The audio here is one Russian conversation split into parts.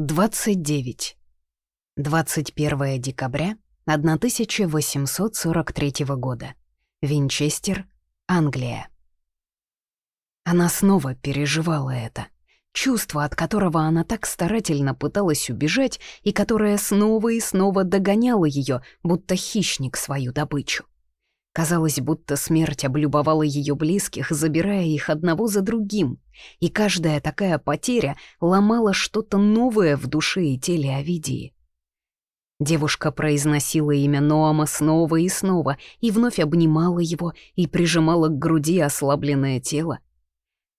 29. 21 декабря 1843 года. Винчестер, Англия. Она снова переживала это. Чувство, от которого она так старательно пыталась убежать и которое снова и снова догоняло ее, будто хищник свою добычу. Казалось, будто смерть облюбовала ее близких, забирая их одного за другим, и каждая такая потеря ломала что-то новое в душе и теле Овидии. Девушка произносила имя Ноама снова и снова и вновь обнимала его и прижимала к груди ослабленное тело.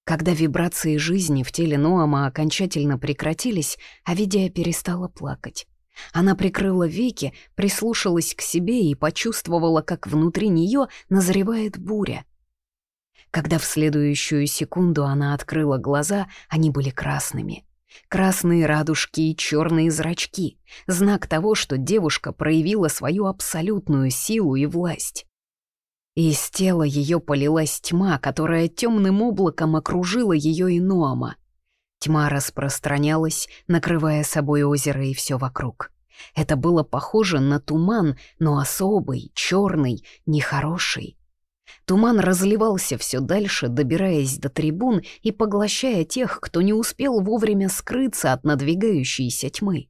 Когда вибрации жизни в теле Ноама окончательно прекратились, Авидия перестала плакать. Она прикрыла веки, прислушалась к себе и почувствовала, как внутри нее назревает буря. Когда в следующую секунду она открыла глаза, они были красными. Красные радужки и черные зрачки — знак того, что девушка проявила свою абсолютную силу и власть. Из тела ее полилась тьма, которая темным облаком окружила ее и Ноама — Тьма распространялась, накрывая собой озеро и все вокруг. Это было похоже на туман, но особый, черный, нехороший. Туман разливался все дальше, добираясь до трибун и поглощая тех, кто не успел вовремя скрыться от надвигающейся тьмы.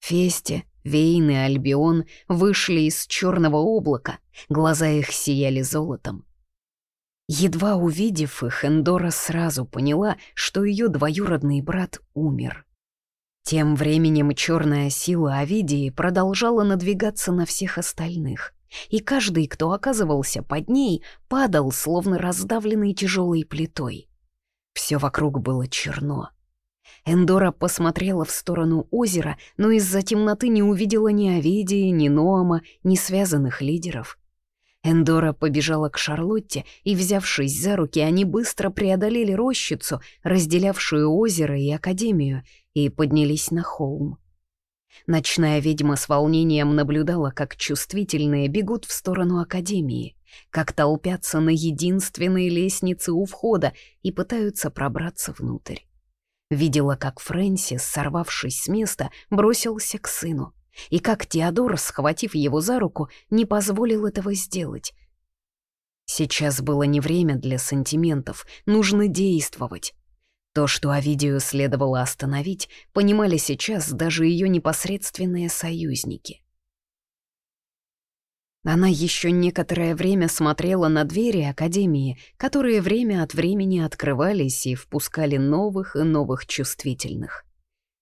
Фесте, Вейн и Альбион вышли из черного облака, глаза их сияли золотом. Едва увидев их, Эндора сразу поняла, что ее двоюродный брат умер. Тем временем черная сила Овидии продолжала надвигаться на всех остальных, и каждый, кто оказывался под ней, падал, словно раздавленный тяжелой плитой. Все вокруг было черно. Эндора посмотрела в сторону озера, но из-за темноты не увидела ни Овидии, ни Ноама, ни связанных лидеров — Эндора побежала к Шарлотте, и, взявшись за руки, они быстро преодолели рощицу, разделявшую озеро и Академию, и поднялись на холм. Ночная ведьма с волнением наблюдала, как чувствительные бегут в сторону Академии, как толпятся на единственной лестнице у входа и пытаются пробраться внутрь. Видела, как Фрэнсис, сорвавшись с места, бросился к сыну и как Теодор, схватив его за руку, не позволил этого сделать. Сейчас было не время для сантиментов, нужно действовать. То, что Овидию следовало остановить, понимали сейчас даже ее непосредственные союзники. Она еще некоторое время смотрела на двери Академии, которые время от времени открывались и впускали новых и новых чувствительных.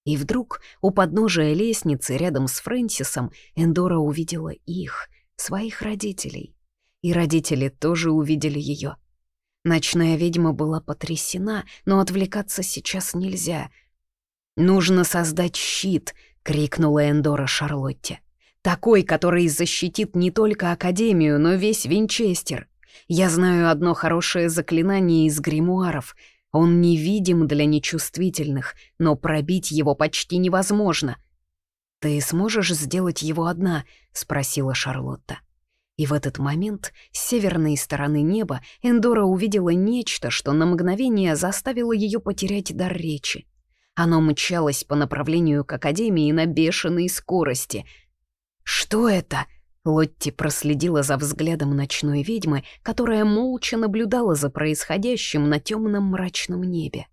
И вдруг у подножия лестницы рядом с Фрэнсисом Эндора увидела их, своих родителей. И родители тоже увидели ее. Ночная ведьма была потрясена, но отвлекаться сейчас нельзя. «Нужно создать щит!» — крикнула Эндора Шарлотте. «Такой, который защитит не только Академию, но весь Винчестер. Я знаю одно хорошее заклинание из гримуаров — он невидим для нечувствительных, но пробить его почти невозможно. «Ты сможешь сделать его одна?» — спросила Шарлотта. И в этот момент с северной стороны неба Эндора увидела нечто, что на мгновение заставило ее потерять дар речи. Оно мчалось по направлению к Академии на бешеной скорости. «Что это?» Лотти проследила за взглядом ночной ведьмы, которая молча наблюдала за происходящим на темном мрачном небе.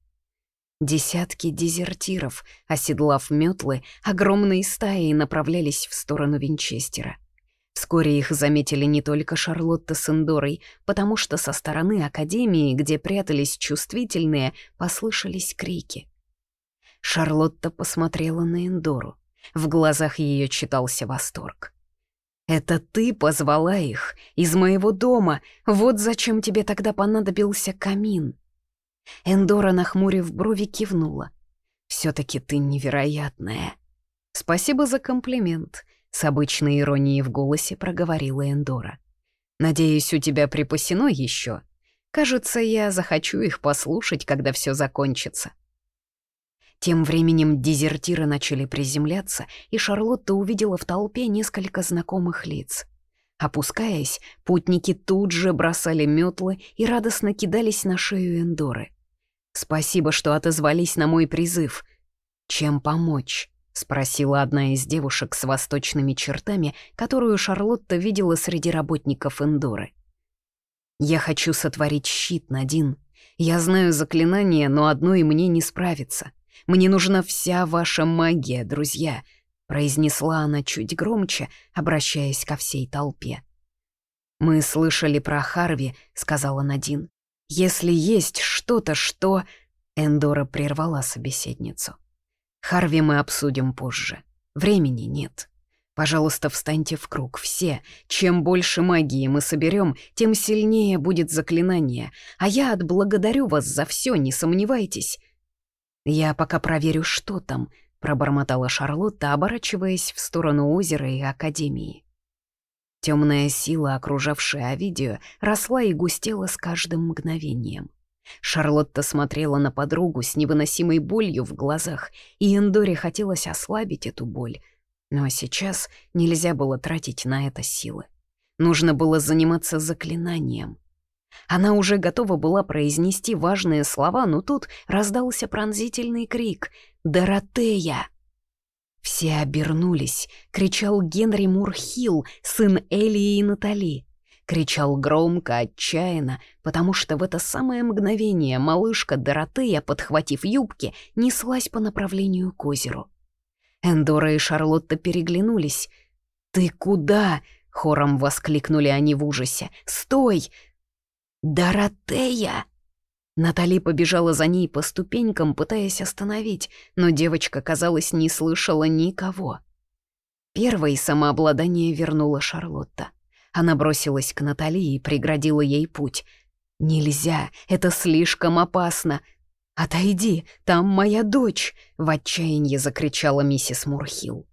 Десятки дезертиров, оседлав метлы, огромные стаи направлялись в сторону Винчестера. Вскоре их заметили не только Шарлотта с Эндорой, потому что со стороны Академии, где прятались чувствительные, послышались крики. Шарлотта посмотрела на Эндору. В глазах ее читался восторг. «Это ты позвала их из моего дома, вот зачем тебе тогда понадобился камин». Эндора, нахмурив брови, кивнула. все таки ты невероятная». «Спасибо за комплимент», — с обычной иронией в голосе проговорила Эндора. «Надеюсь, у тебя припасено еще. Кажется, я захочу их послушать, когда все закончится». Тем временем дезертиры начали приземляться, и Шарлотта увидела в толпе несколько знакомых лиц. Опускаясь, путники тут же бросали метлы и радостно кидались на шею Эндоры. «Спасибо, что отозвались на мой призыв». «Чем помочь?» — спросила одна из девушек с восточными чертами, которую Шарлотта видела среди работников Эндоры. «Я хочу сотворить щит, Надин. Я знаю заклинание, но одной мне не справиться. Мне нужна вся ваша магия, друзья», — произнесла она чуть громче, обращаясь ко всей толпе. «Мы слышали про Харви», — сказала Надин. «Если есть что-то, что...» Эндора прервала собеседницу. «Харви мы обсудим позже. Времени нет. Пожалуйста, встаньте в круг, все. Чем больше магии мы соберем, тем сильнее будет заклинание. А я отблагодарю вас за все, не сомневайтесь. «Я пока проверю, что там», — пробормотала Шарлотта, оборачиваясь в сторону озера и Академии. Темная сила, окружавшая Овидию, росла и густела с каждым мгновением. Шарлотта смотрела на подругу с невыносимой болью в глазах, и Эндоре хотелось ослабить эту боль. Но сейчас нельзя было тратить на это силы. Нужно было заниматься заклинанием. Она уже готова была произнести важные слова, но тут раздался пронзительный крик «Доротея!». Все обернулись, кричал Генри Мурхилл, сын Элии и Натали. Кричал громко, отчаянно, потому что в это самое мгновение малышка Доротея, подхватив юбки, неслась по направлению к озеру. Эндора и Шарлотта переглянулись. «Ты куда?» — хором воскликнули они в ужасе. «Стой! «Доротея!» Натали побежала за ней по ступенькам, пытаясь остановить, но девочка, казалось, не слышала никого. Первой самообладание вернула Шарлотта. Она бросилась к Натали и преградила ей путь. «Нельзя, это слишком опасно!» «Отойди, там моя дочь!» — в отчаянии закричала миссис Мурхилл.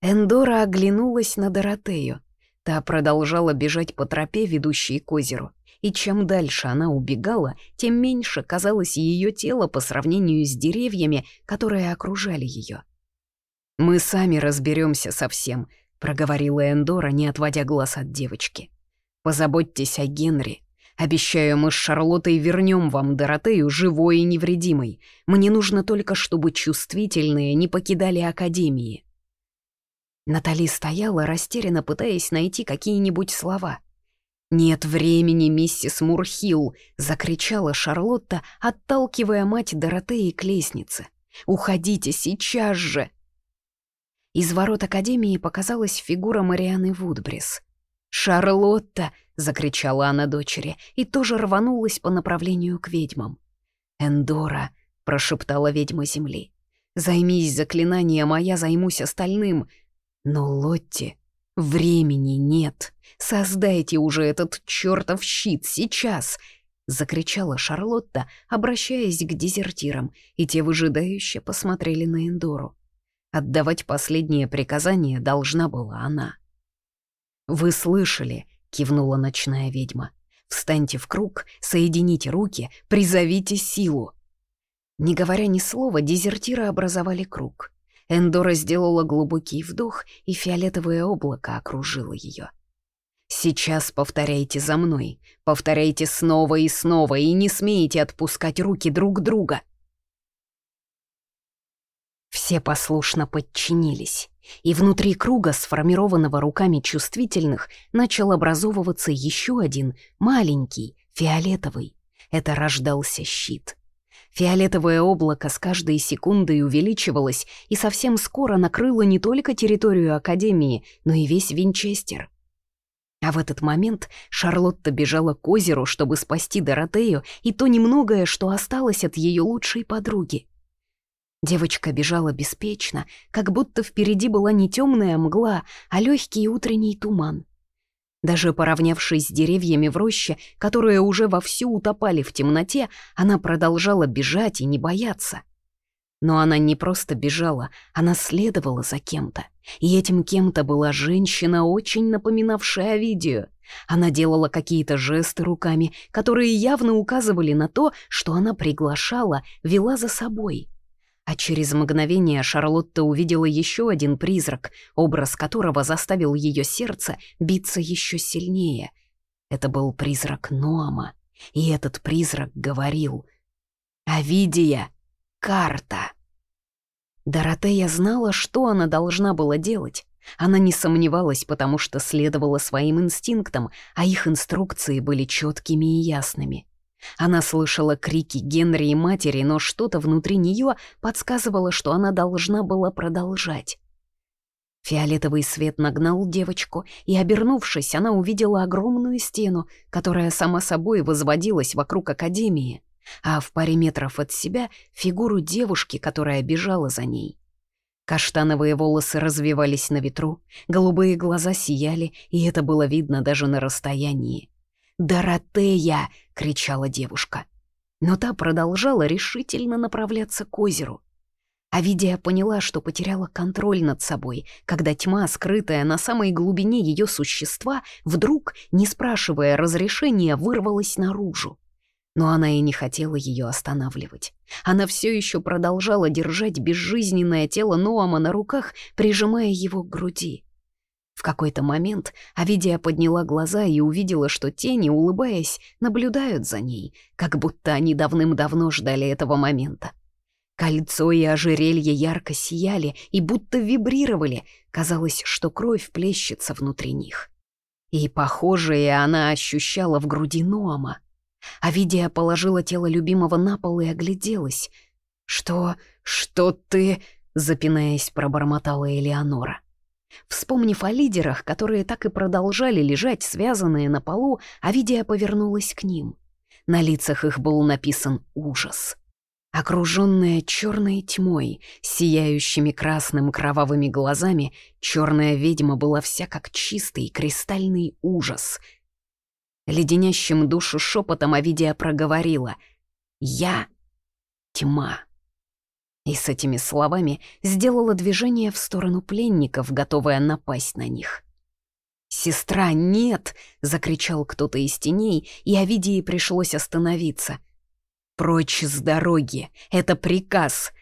Эндора оглянулась на Доротею. Та продолжала бежать по тропе, ведущей к озеру и чем дальше она убегала, тем меньше казалось ее тело по сравнению с деревьями, которые окружали ее. «Мы сами разберемся со всем», — проговорила Эндора, не отводя глаз от девочки. «Позаботьтесь о Генри. Обещаю, мы с Шарлоттой вернем вам Доротею живой и невредимой. Мне нужно только, чтобы чувствительные не покидали Академии». Натали стояла, растерянно пытаясь найти какие-нибудь слова — «Нет времени, миссис Мурхилл!» — закричала Шарлотта, отталкивая мать Доротеи к лестнице. «Уходите сейчас же!» Из ворот Академии показалась фигура Марианы Вудбрис. «Шарлотта!» — закричала она дочери и тоже рванулась по направлению к ведьмам. «Эндора!» — прошептала ведьма земли. «Займись заклинанием, а я займусь остальным!» Но Лотти «Времени нет. Создайте уже этот чертов щит сейчас!» — закричала Шарлотта, обращаясь к дезертирам, и те выжидающе посмотрели на Эндору. Отдавать последнее приказание должна была она. «Вы слышали?» — кивнула ночная ведьма. «Встаньте в круг, соедините руки, призовите силу!» Не говоря ни слова, дезертиры образовали круг. Эндора сделала глубокий вдох, и фиолетовое облако окружило ее. «Сейчас повторяйте за мной. Повторяйте снова и снова, и не смейте отпускать руки друг друга». Все послушно подчинились, и внутри круга, сформированного руками чувствительных, начал образовываться еще один, маленький, фиолетовый. Это рождался щит — Фиолетовое облако с каждой секундой увеличивалось и совсем скоро накрыло не только территорию Академии, но и весь Винчестер. А в этот момент Шарлотта бежала к озеру, чтобы спасти Доротею и то немногое, что осталось от ее лучшей подруги. Девочка бежала беспечно, как будто впереди была не темная мгла, а легкий утренний туман. Даже поравнявшись с деревьями в роще, которые уже вовсю утопали в темноте, она продолжала бежать и не бояться. Но она не просто бежала, она следовала за кем-то. И этим кем-то была женщина, очень напоминавшая Овидию. Она делала какие-то жесты руками, которые явно указывали на то, что она приглашала, вела за собой. А через мгновение Шарлотта увидела еще один призрак, образ которого заставил ее сердце биться еще сильнее. Это был призрак Ноама, и этот призрак говорил «Авидия! Карта!» Доротея знала, что она должна была делать. Она не сомневалась, потому что следовала своим инстинктам, а их инструкции были четкими и ясными. Она слышала крики Генри и матери, но что-то внутри нее подсказывало, что она должна была продолжать. Фиолетовый свет нагнал девочку, и, обернувшись, она увидела огромную стену, которая сама собой возводилась вокруг Академии, а в паре метров от себя — фигуру девушки, которая бежала за ней. Каштановые волосы развивались на ветру, голубые глаза сияли, и это было видно даже на расстоянии. «Доротея!» — кричала девушка. Но та продолжала решительно направляться к озеру. Авидия поняла, что потеряла контроль над собой, когда тьма, скрытая на самой глубине ее существа, вдруг, не спрашивая разрешения, вырвалась наружу. Но она и не хотела ее останавливать. Она все еще продолжала держать безжизненное тело Ноама на руках, прижимая его к груди. В какой-то момент Авидия подняла глаза и увидела, что тени, улыбаясь, наблюдают за ней, как будто они давным-давно ждали этого момента. Кольцо и ожерелье ярко сияли и будто вибрировали, казалось, что кровь плещется внутри них. И похожее она ощущала в груди Ноама — Авидия положила тело любимого на пол и огляделась. «Что... что ты...» — запинаясь, пробормотала Элеонора. Вспомнив о лидерах, которые так и продолжали лежать, связанные на полу, Авидия повернулась к ним. На лицах их был написан ужас. Окруженная черной тьмой, сияющими красным кровавыми глазами, черная ведьма была вся как чистый кристальный ужас — Леденящим душу шепотом Авидия проговорила «Я — тьма». И с этими словами сделала движение в сторону пленников, готовая напасть на них. «Сестра, нет!» — закричал кто-то из теней, и Авидии пришлось остановиться. «Прочь с дороги! Это приказ!»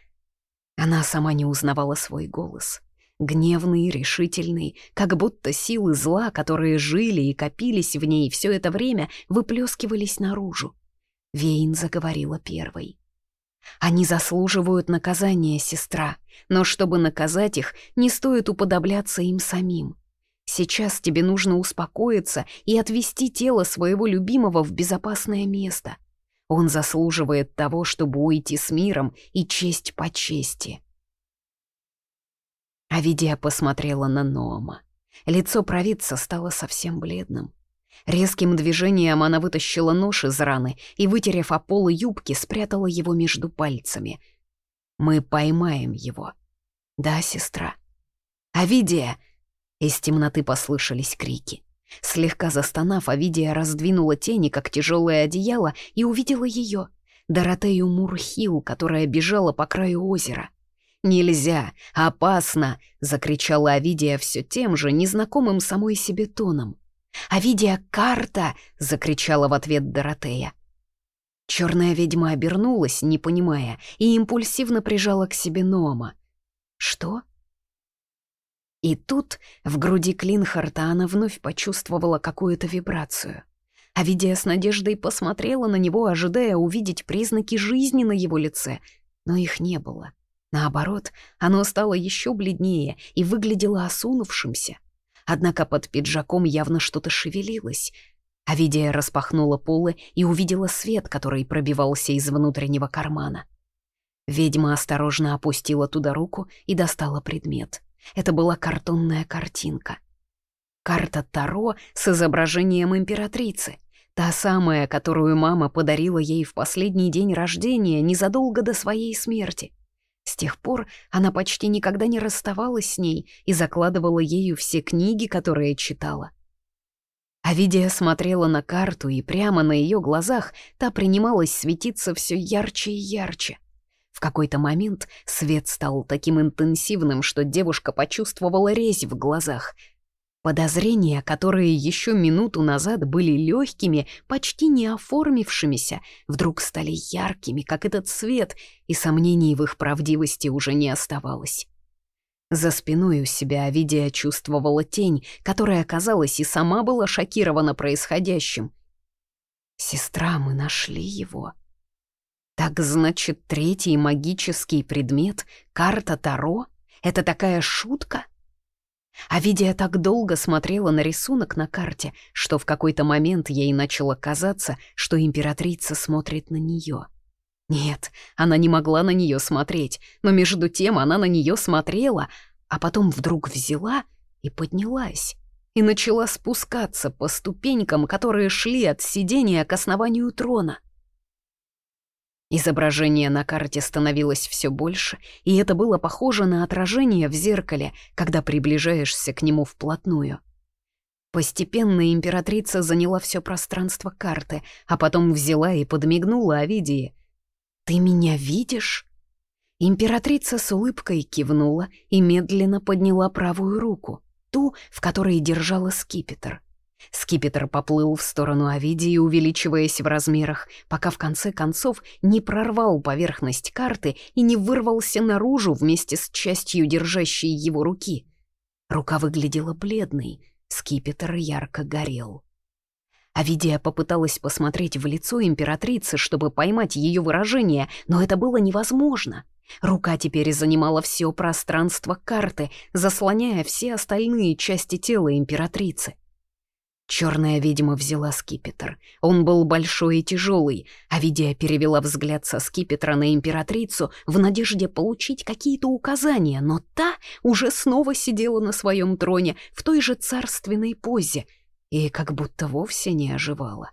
Она сама не узнавала свой голос гневный, решительный, как будто силы зла, которые жили и копились в ней все это время, выплескивались наружу. Вейн заговорила первой. «Они заслуживают наказания, сестра, но чтобы наказать их, не стоит уподобляться им самим. Сейчас тебе нужно успокоиться и отвести тело своего любимого в безопасное место. Он заслуживает того, чтобы уйти с миром и честь по чести». Авидия посмотрела на Ноама. Лицо провидца стало совсем бледным. Резким движением она вытащила нож из раны и, вытерев о полы юбки, спрятала его между пальцами. «Мы поймаем его». «Да, сестра». «Авидия!» Из темноты послышались крики. Слегка застонав, Авидия раздвинула тени, как тяжелое одеяло, и увидела ее, Доротею Мурхил, которая бежала по краю озера. «Нельзя! Опасно!» — закричала Авидия все тем же, незнакомым самой себе тоном. «Авидия, карта!» — закричала в ответ Доротея. Черная ведьма обернулась, не понимая, и импульсивно прижала к себе Нома. «Что?» И тут в груди Клинхарта она вновь почувствовала какую-то вибрацию. Авидия с надеждой посмотрела на него, ожидая увидеть признаки жизни на его лице, но их не было. Наоборот, оно стало еще бледнее и выглядело осунувшимся. Однако под пиджаком явно что-то шевелилось. Авидия распахнула полы и увидела свет, который пробивался из внутреннего кармана. Ведьма осторожно опустила туда руку и достала предмет. Это была картонная картинка. Карта Таро с изображением императрицы. Та самая, которую мама подарила ей в последний день рождения, незадолго до своей смерти. С тех пор она почти никогда не расставалась с ней и закладывала ею все книги, которые читала. Авидия смотрела на карту, и прямо на ее глазах та принималась светиться все ярче и ярче. В какой-то момент свет стал таким интенсивным, что девушка почувствовала резь в глазах — Подозрения, которые еще минуту назад были легкими, почти не оформившимися, вдруг стали яркими, как этот свет, и сомнений в их правдивости уже не оставалось. За спиной у себя Авидия чувствовала тень, которая, казалось, и сама была шокирована происходящим. «Сестра, мы нашли его». Так значит, третий магический предмет — карта Таро — это такая шутка? А Видия так долго смотрела на рисунок на карте, что в какой-то момент ей начало казаться, что императрица смотрит на нее. Нет, она не могла на нее смотреть, но между тем она на нее смотрела, а потом вдруг взяла и поднялась, и начала спускаться по ступенькам, которые шли от сидения к основанию трона. Изображение на карте становилось все больше, и это было похоже на отражение в зеркале, когда приближаешься к нему вплотную. Постепенно императрица заняла все пространство карты, а потом взяла и подмигнула Овидии. «Ты меня видишь?» Императрица с улыбкой кивнула и медленно подняла правую руку, ту, в которой держала скипетр — Скипетр поплыл в сторону Овидии, увеличиваясь в размерах, пока в конце концов не прорвал поверхность карты и не вырвался наружу вместе с частью держащей его руки. Рука выглядела бледной, скипетр ярко горел. Авидия попыталась посмотреть в лицо императрицы, чтобы поймать ее выражение, но это было невозможно. Рука теперь занимала все пространство карты, заслоняя все остальные части тела императрицы. Черная ведьма взяла скипетр. Он был большой и тяжелый, а Видия перевела взгляд со скипетра на императрицу в надежде получить какие-то указания, но та уже снова сидела на своем троне в той же царственной позе и как будто вовсе не оживала.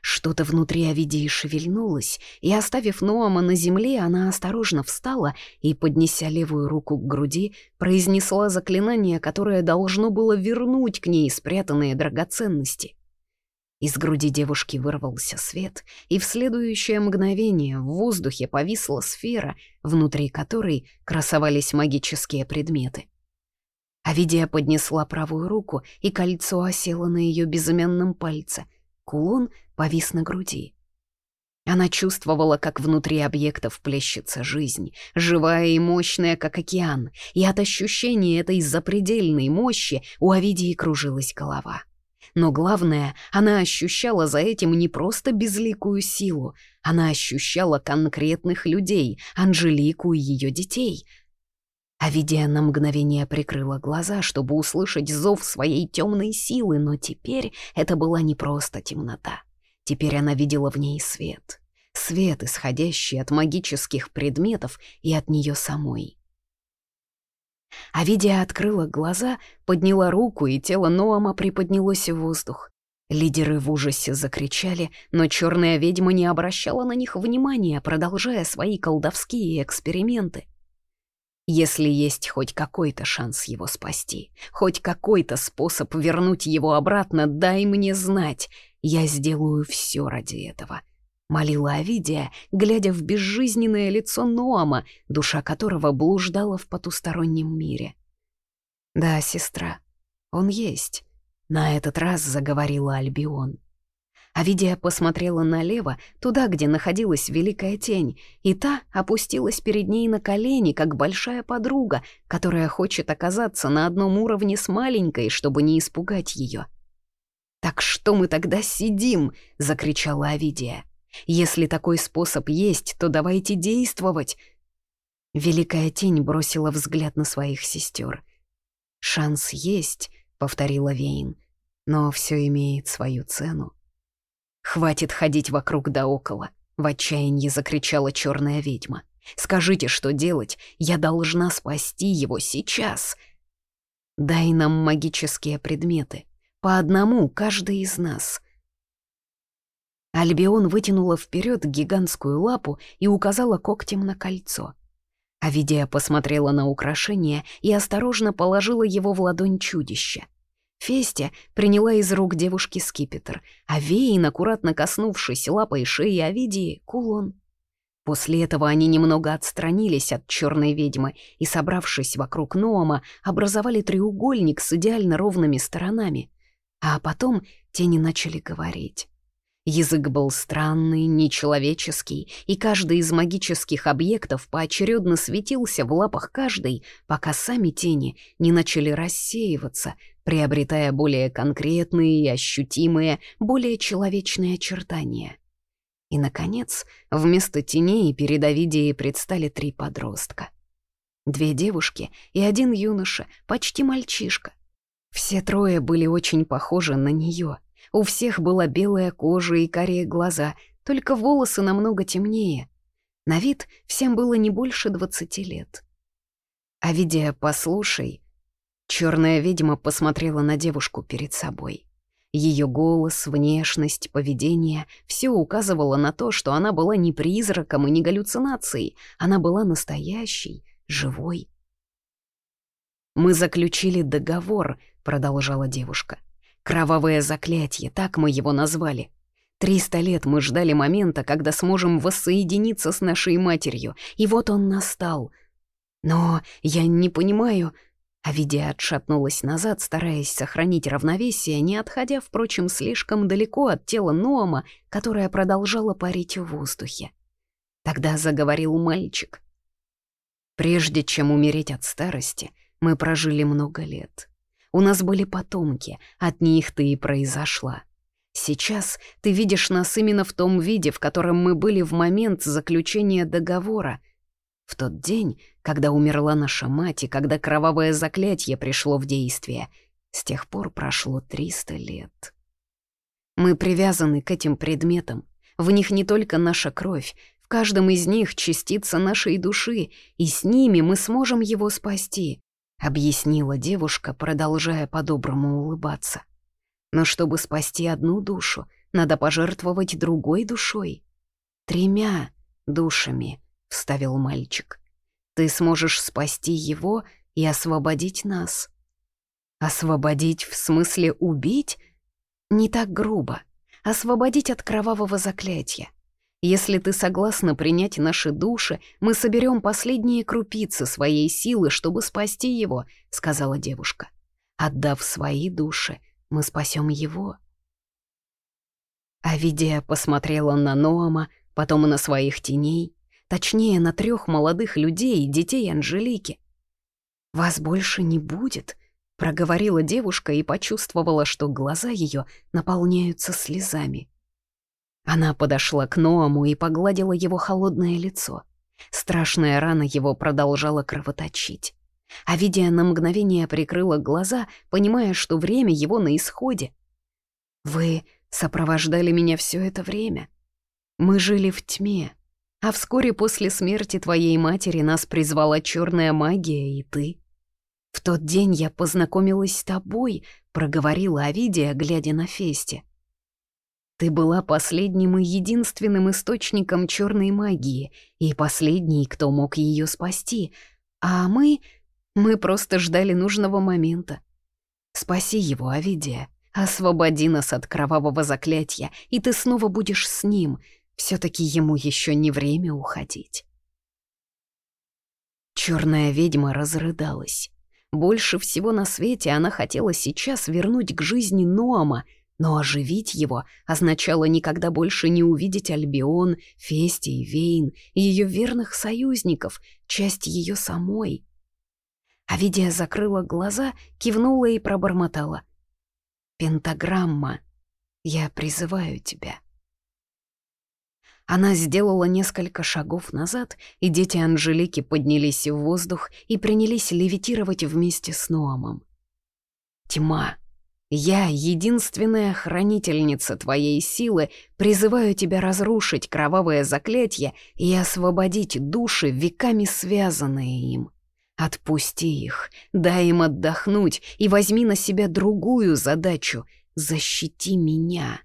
Что-то внутри Авидии шевельнулось, и, оставив Ноама на земле, она осторожно встала и, поднеся левую руку к груди, произнесла заклинание, которое должно было вернуть к ней спрятанные драгоценности. Из груди девушки вырвался свет, и в следующее мгновение в воздухе повисла сфера, внутри которой красовались магические предметы. Авидия поднесла правую руку, и кольцо осело на ее безымянном пальце. Кулон повис на груди. Она чувствовала, как внутри объектов плещется жизнь, живая и мощная, как океан, и от ощущения этой запредельной мощи у Овидии кружилась голова. Но главное, она ощущала за этим не просто безликую силу, она ощущала конкретных людей, Анжелику и ее детей. Авидия на мгновение прикрыла глаза, чтобы услышать зов своей темной силы, но теперь это была не просто темнота. Теперь она видела в ней свет. Свет, исходящий от магических предметов и от нее самой. Авидия открыла глаза, подняла руку, и тело Ноама приподнялось в воздух. Лидеры в ужасе закричали, но черная ведьма не обращала на них внимания, продолжая свои колдовские эксперименты. Если есть хоть какой-то шанс его спасти, хоть какой-то способ вернуть его обратно, дай мне знать. Я сделаю все ради этого. Молила Авидия, глядя в безжизненное лицо Ноама, душа которого блуждала в потустороннем мире. «Да, сестра, он есть», — на этот раз заговорила Альбион. Авидия посмотрела налево, туда, где находилась Великая Тень, и та опустилась перед ней на колени, как большая подруга, которая хочет оказаться на одном уровне с маленькой, чтобы не испугать ее. «Так что мы тогда сидим?» — закричала Авидия. «Если такой способ есть, то давайте действовать!» Великая Тень бросила взгляд на своих сестер. «Шанс есть», — повторила Вейн, — «но все имеет свою цену». «Хватит ходить вокруг да около», — в отчаянии закричала черная ведьма. «Скажите, что делать? Я должна спасти его сейчас!» «Дай нам магические предметы. По одному каждый из нас». Альбион вытянула вперед гигантскую лапу и указала когтем на кольцо. Авидия посмотрела на украшение и осторожно положила его в ладонь чудища. Фестя приняла из рук девушки скипетр, а Вейн, аккуратно коснувшись лапой шеи Овидии, кулон. После этого они немного отстранились от черной ведьмы и, собравшись вокруг Ноама, образовали треугольник с идеально ровными сторонами. А потом тени начали говорить. Язык был странный, нечеловеческий, и каждый из магических объектов поочередно светился в лапах каждой, пока сами тени не начали рассеиваться, приобретая более конкретные и ощутимые, более человечные очертания. И, наконец, вместо теней перед Овидией предстали три подростка. Две девушки и один юноша, почти мальчишка. Все трое были очень похожи на нее. У всех была белая кожа и карие глаза, только волосы намного темнее. На вид всем было не больше двадцати лет. «Авидия, послушай». Черная ведьма посмотрела на девушку перед собой. Ее голос, внешность, поведение — все указывало на то, что она была не призраком и не галлюцинацией, она была настоящей, живой. «Мы заключили договор», — продолжала девушка. «Кровавое заклятие, так мы его назвали. Триста лет мы ждали момента, когда сможем воссоединиться с нашей матерью, и вот он настал. Но я не понимаю...» Авидия отшатнулась назад, стараясь сохранить равновесие, не отходя, впрочем, слишком далеко от тела Ноама, которое продолжало парить в воздухе. Тогда заговорил мальчик. Прежде чем умереть от старости, мы прожили много лет. У нас были потомки, от них ты и произошла. Сейчас ты видишь нас именно в том виде, в котором мы были в момент заключения договора. В тот день, когда умерла наша мать и когда кровавое заклятие пришло в действие, с тех пор прошло 300 лет. Мы привязаны к этим предметам. В них не только наша кровь, в каждом из них частица нашей души, и с ними мы сможем его спасти», — объяснила девушка, продолжая по-доброму улыбаться. «Но чтобы спасти одну душу, надо пожертвовать другой душой. Тремя душами», — вставил мальчик. «Ты сможешь спасти его и освободить нас». «Освободить в смысле убить?» «Не так грубо. Освободить от кровавого заклятия. Если ты согласна принять наши души, мы соберем последние крупицы своей силы, чтобы спасти его», — сказала девушка. «Отдав свои души, мы спасем его». Авидия посмотрела на Ноама, потом на своих теней, точнее, на трех молодых людей, детей Анжелики. «Вас больше не будет», — проговорила девушка и почувствовала, что глаза ее наполняются слезами. Она подошла к Ноаму и погладила его холодное лицо. Страшная рана его продолжала кровоточить. А Видия на мгновение прикрыла глаза, понимая, что время его на исходе. «Вы сопровождали меня все это время. Мы жили в тьме, а вскоре после смерти твоей матери нас призвала черная магия и ты. В тот день я познакомилась с тобой», — проговорила Авидия, глядя на Фесте. Ты была последним и единственным источником черной магии, и последний, кто мог ее спасти. А мы... мы просто ждали нужного момента. Спаси его, Авидия. Освободи нас от кровавого заклятия, и ты снова будешь с ним. все таки ему еще не время уходить. Черная ведьма разрыдалась. Больше всего на свете она хотела сейчас вернуть к жизни Ноама — но оживить его означало никогда больше не увидеть Альбион, Фести и Вейн, ее верных союзников, часть ее самой. Авидия закрыла глаза, кивнула и пробормотала. «Пентаграмма, я призываю тебя». Она сделала несколько шагов назад, и дети Анжелики поднялись в воздух и принялись левитировать вместе с Ноамом. Тьма я, единственная хранительница твоей силы, призываю тебя разрушить кровавое заклятие и освободить души, веками связанные им. Отпусти их, дай им отдохнуть и возьми на себя другую задачу — защити меня.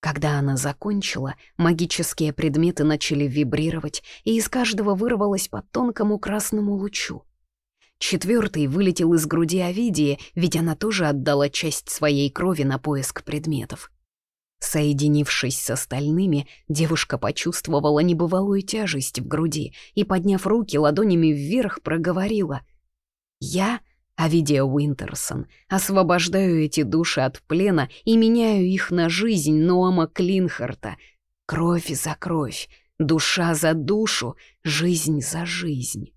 Когда она закончила, магические предметы начали вибрировать, и из каждого вырвалось по тонкому красному лучу. Четвертый вылетел из груди Овидии, ведь она тоже отдала часть своей крови на поиск предметов. Соединившись с остальными, девушка почувствовала небывалую тяжесть в груди и, подняв руки ладонями вверх, проговорила «Я, Авидия Уинтерсон, освобождаю эти души от плена и меняю их на жизнь Ноама Клинхарта. Кровь за кровь, душа за душу, жизнь за жизнь».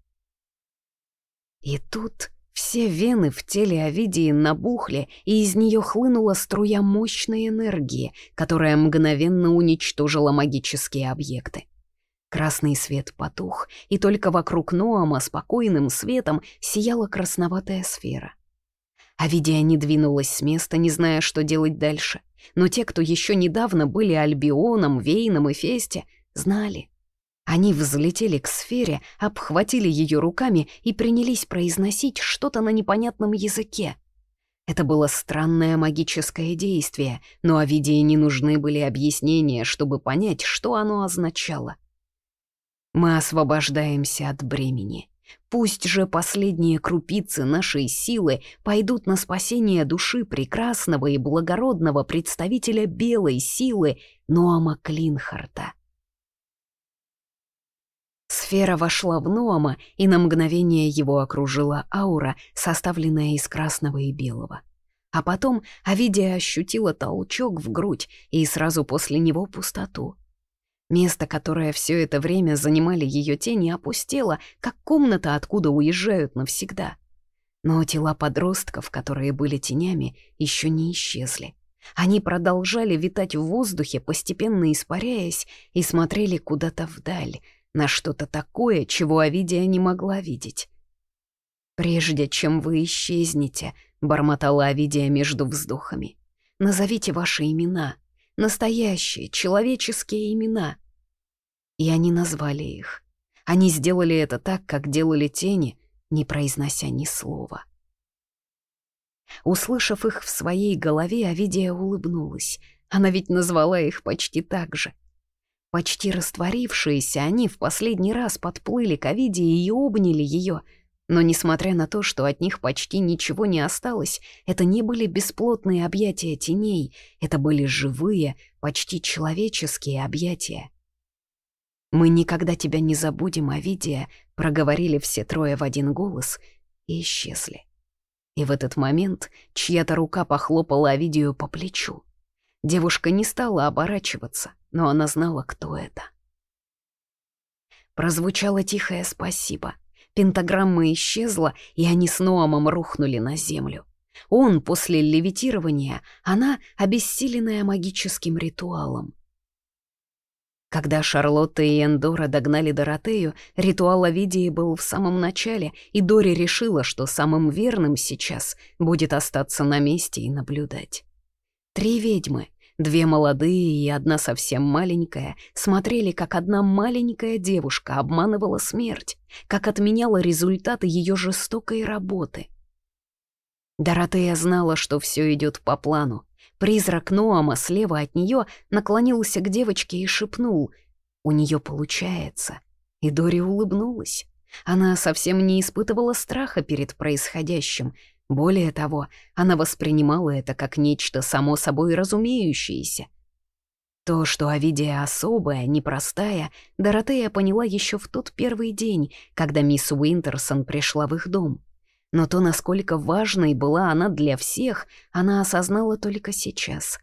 И тут Все вены в теле Овидии набухли, и из нее хлынула струя мощной энергии, которая мгновенно уничтожила магические объекты. Красный свет потух, и только вокруг Ноама спокойным светом сияла красноватая сфера. Авидия не двинулась с места, не зная, что делать дальше. Но те, кто еще недавно были Альбионом, Вейном и Фесте, знали. Они взлетели к сфере, обхватили ее руками и принялись произносить что-то на непонятном языке. Это было странное магическое действие, но Авидии не нужны были объяснения, чтобы понять, что оно означало. Мы освобождаемся от бремени. Пусть же последние крупицы нашей силы пойдут на спасение души прекрасного и благородного представителя белой силы Ноама Клинхарта. Сфера вошла в Ноама, и на мгновение его окружила аура, составленная из красного и белого. А потом Авидия ощутила толчок в грудь и сразу после него пустоту. Место, которое все это время занимали ее тени, опустело, как комната, откуда уезжают навсегда. Но тела подростков, которые были тенями, еще не исчезли. Они продолжали витать в воздухе, постепенно испаряясь, и смотрели куда-то вдаль — на что-то такое, чего Авидия не могла видеть. «Прежде чем вы исчезнете», — бормотала Авидия между вздохами, — «назовите ваши имена, настоящие, человеческие имена». И они назвали их. Они сделали это так, как делали тени, не произнося ни слова. Услышав их в своей голове, Авидия улыбнулась. Она ведь назвала их почти так же. Почти растворившиеся, они в последний раз подплыли к Овидии и обняли ее. Но несмотря на то, что от них почти ничего не осталось, это не были бесплотные объятия теней, это были живые, почти человеческие объятия. «Мы никогда тебя не забудем, Овидия», — проговорили все трое в один голос и исчезли. И в этот момент чья-то рука похлопала Овидию по плечу. Девушка не стала оборачиваться, но она знала, кто это. Прозвучало тихое спасибо. Пентаграмма исчезла, и они с Ноамом рухнули на землю. Он после левитирования, она обессиленная магическим ритуалом. Когда Шарлотта и Эндора догнали Доротею, ритуал Овидии был в самом начале, и Дори решила, что самым верным сейчас будет остаться на месте и наблюдать. Три ведьмы, две молодые и одна совсем маленькая, смотрели, как одна маленькая девушка обманывала смерть, как отменяла результаты ее жестокой работы. Доротея знала, что все идет по плану. Призрак Ноама слева от нее наклонился к девочке и шепнул «У нее получается». И Дори улыбнулась. Она совсем не испытывала страха перед происходящим, более того, она воспринимала это как нечто само собой разумеющееся. То, что Овидия особая, непростая, Доротея поняла еще в тот первый день, когда мисс Уинтерсон пришла в их дом. Но то, насколько важной была она для всех, она осознала только сейчас.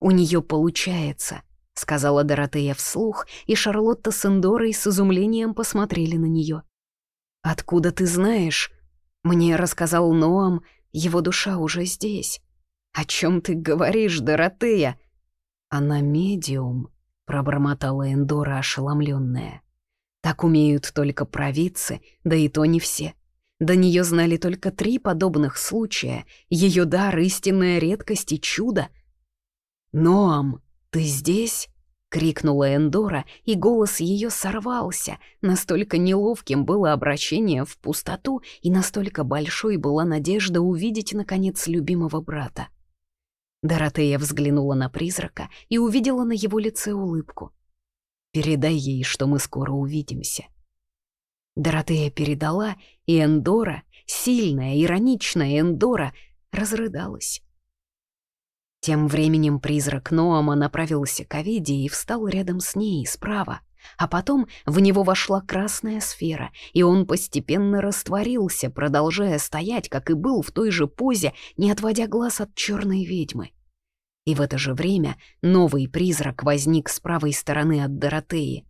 «У нее получается», — сказала Доротея вслух, и Шарлотта с Эндорой с изумлением посмотрели на нее. «Откуда ты знаешь?» Мне рассказал Ноам, его душа уже здесь. О чем ты говоришь, Доротея? Она медиум, пробормотала Эндора ошеломленная. Так умеют только провидцы, да и то не все. До нее знали только три подобных случая. Ее дар — истинная редкость и чудо. «Ноам, ты здесь?» — крикнула Эндора, и голос ее сорвался. Настолько неловким было обращение в пустоту, и настолько большой была надежда увидеть, наконец, любимого брата. Доротея взглянула на призрака и увидела на его лице улыбку. «Передай ей, что мы скоро увидимся». Доротея передала, и Эндора, сильная, ироничная Эндора, разрыдалась. Тем временем призрак Ноама направился к Авиде и встал рядом с ней, справа. А потом в него вошла красная сфера, и он постепенно растворился, продолжая стоять, как и был в той же позе, не отводя глаз от черной ведьмы. И в это же время новый призрак возник с правой стороны от Доротеи.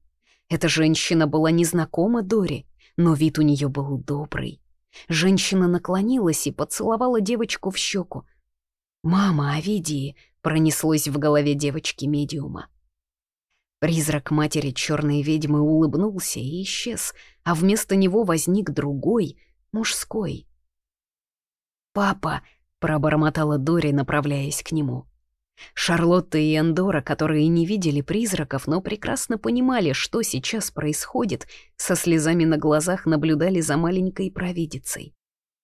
Эта женщина была незнакома Дори, но вид у нее был добрый. Женщина наклонилась и поцеловала девочку в щеку. «Мама Овидии!» — пронеслось в голове девочки-медиума. Призрак матери черной ведьмы улыбнулся и исчез, а вместо него возник другой, мужской. «Папа!» — пробормотала Дори, направляясь к нему. Шарлотта и Эндора, которые не видели призраков, но прекрасно понимали, что сейчас происходит, со слезами на глазах наблюдали за маленькой провидицей.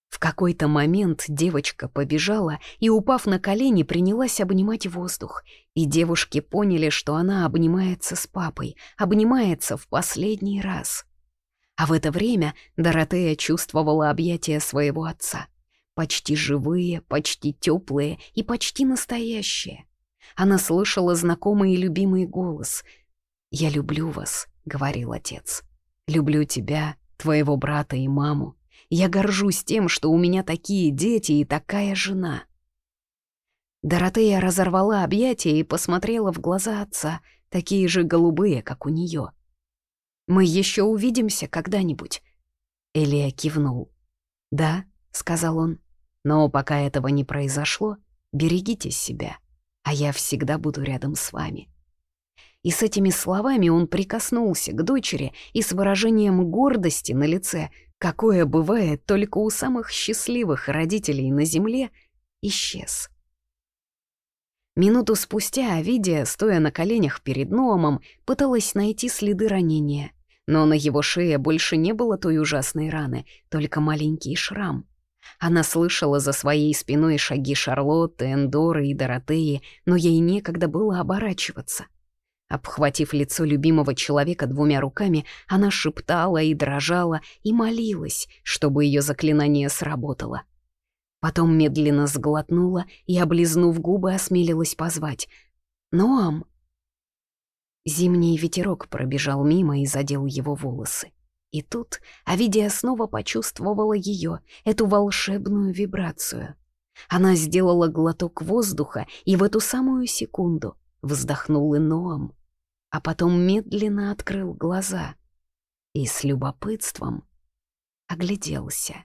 В какой-то момент девочка побежала и, упав на колени, принялась обнимать воздух, и девушки поняли, что она обнимается с папой, обнимается в последний раз. А в это время Доротея чувствовала объятия своего отца. Почти живые, почти теплые и почти настоящие. Она слышала знакомый и любимый голос. «Я люблю вас», — говорил отец. «Люблю тебя, твоего брата и маму. Я горжусь тем, что у меня такие дети и такая жена». Доротея разорвала объятия и посмотрела в глаза отца, такие же голубые, как у нее. «Мы еще увидимся когда-нибудь?» Элия кивнул. «Да», — сказал он, — «но пока этого не произошло, берегите себя, а я всегда буду рядом с вами». И с этими словами он прикоснулся к дочери и с выражением гордости на лице какое бывает только у самых счастливых родителей на земле, исчез. Минуту спустя Авидия, стоя на коленях перед Ноамом, пыталась найти следы ранения, но на его шее больше не было той ужасной раны, только маленький шрам. Она слышала за своей спиной шаги Шарлотты, Эндоры и Доротеи, но ей некогда было оборачиваться. Обхватив лицо любимого человека двумя руками, она шептала и дрожала и молилась, чтобы ее заклинание сработало. Потом медленно сглотнула и, облизнув губы, осмелилась позвать. «Ноам!» Зимний ветерок пробежал мимо и задел его волосы. И тут Авидия снова почувствовала ее, эту волшебную вибрацию. Она сделала глоток воздуха, и в эту самую секунду вздохнул и Ноам а потом медленно открыл глаза и с любопытством огляделся.